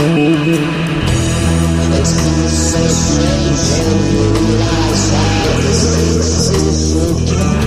It's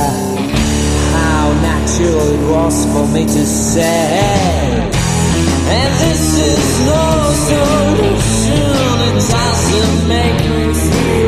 how natural it was for me to say. And this is no solution, it doesn't make me feel.